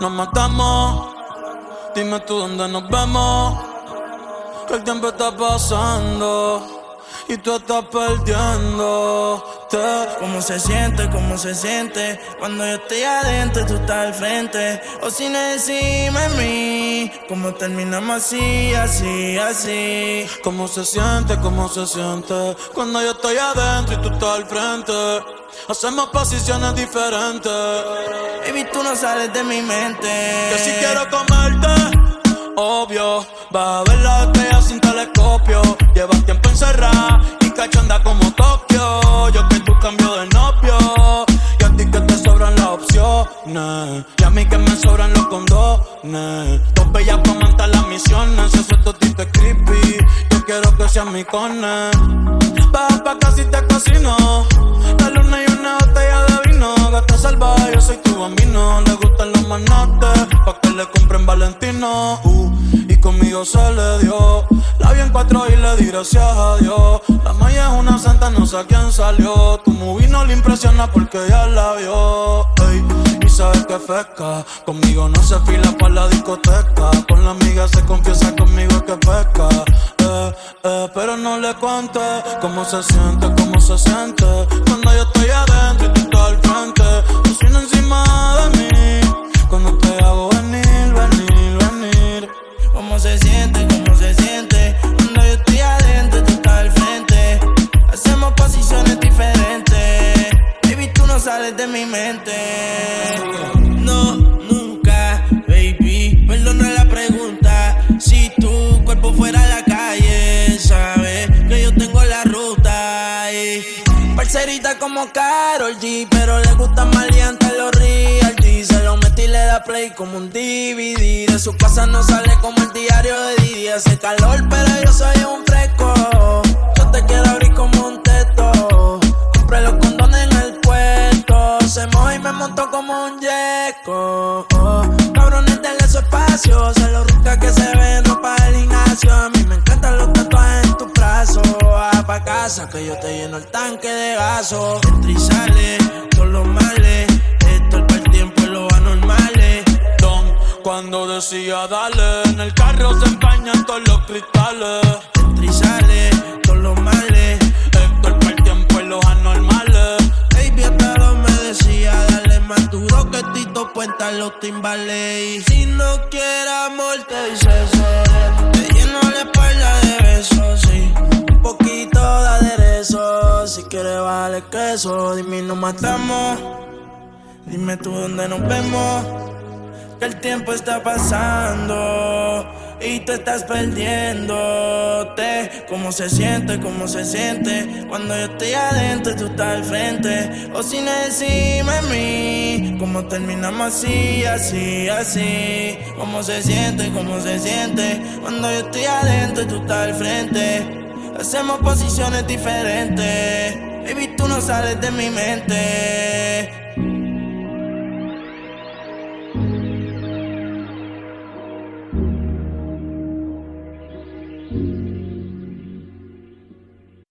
nos matamos. Dime tú dónde nos vemos. El tiempo está pasando y tú estás perdiendo. ¿Cómo se siente? ¿Cómo se siente? Cuando yo estoy adentro, tú estás al frente. O si no encima en mí. ¿Cómo terminamos así, así, así? ¿Cómo se siente? ¿Cómo se siente? Cuando yo estoy adentro y tú estás al frente. Hacemos posiciones diferentes. Baby, tú no sales de mi mente. Que si quiero comerte obvio. Va a ver la estrella sin telescopio. Llevas tiempo encerrada y cachanda como Tokio. Yo que tú cambio de novio. Y a ti que te sobran las opciones. Y a mí que me sobran los Dos bellas para montar las misiones. Ese tipo creepy. Yo quiero que seas mi cone. Baja pa' casi te cocino. La luna y una botella de vino. Gata salvaje, yo soy tu bambino. Le gustan los manotes. Pa' que le compren Valentino. Uh, y conmigo se le dio. La vi en cuatro y le di gracias a Dios. La maya es una santa, no sé a quién salió. Tu movie no le impresiona porque ya la vio. y sabes que feca. Conmigo no se fila para la discoteca. Con la amiga se confiesa conmigo que pesca. Eh, eh, pero no le cuente cómo se siente, cómo se siente. Cuando yo estoy adentro y tú estás al frente. Tú encima de mí. Como Carol G, pero le gusta maleante los real. Se lo metí y le da play como un DVD. De su casa no sale como el diario de Didi. Hace calor, pero yo soy un fresco. Yo te quiero abrir como un teto. Compré los condones en el puerto. Se mojó y me montó como un yeco. Oh, cabrones, denle su espacio. Se lo rica que se ve, no para el gimnasio. Casa que yo te lleno el tanque de gaso. Entra y sale, todos los males. Esto es para el tiempo y lo anormales. Don, cuando decía dale, en el carro se empañan todos los cristales. Entra y sale, todos los males. Esto es para el tiempo y los anormales. Baby, hasta me decía, dale más duro que Tito Puenta los timbales. Si no quieres amor, te dice Te queso, dime nos matamos. Dime tú dónde nos vemos. Que el tiempo está pasando y tú estás perdiéndote. ¿Cómo se siente? ¿Cómo se siente? Cuando yo estoy adentro, tú estás al frente. O si no encima de mí. ¿Cómo terminamos así, así, así? ¿Cómo se siente? ¿Cómo se siente? Cuando yo estoy adentro, tú estás al frente. Hacemos posiciones diferentes. Tú no sales de mi mente.